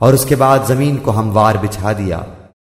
اور اس کے بعد زمین کو ہموار بچھا دیا۔